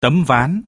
tấm ván.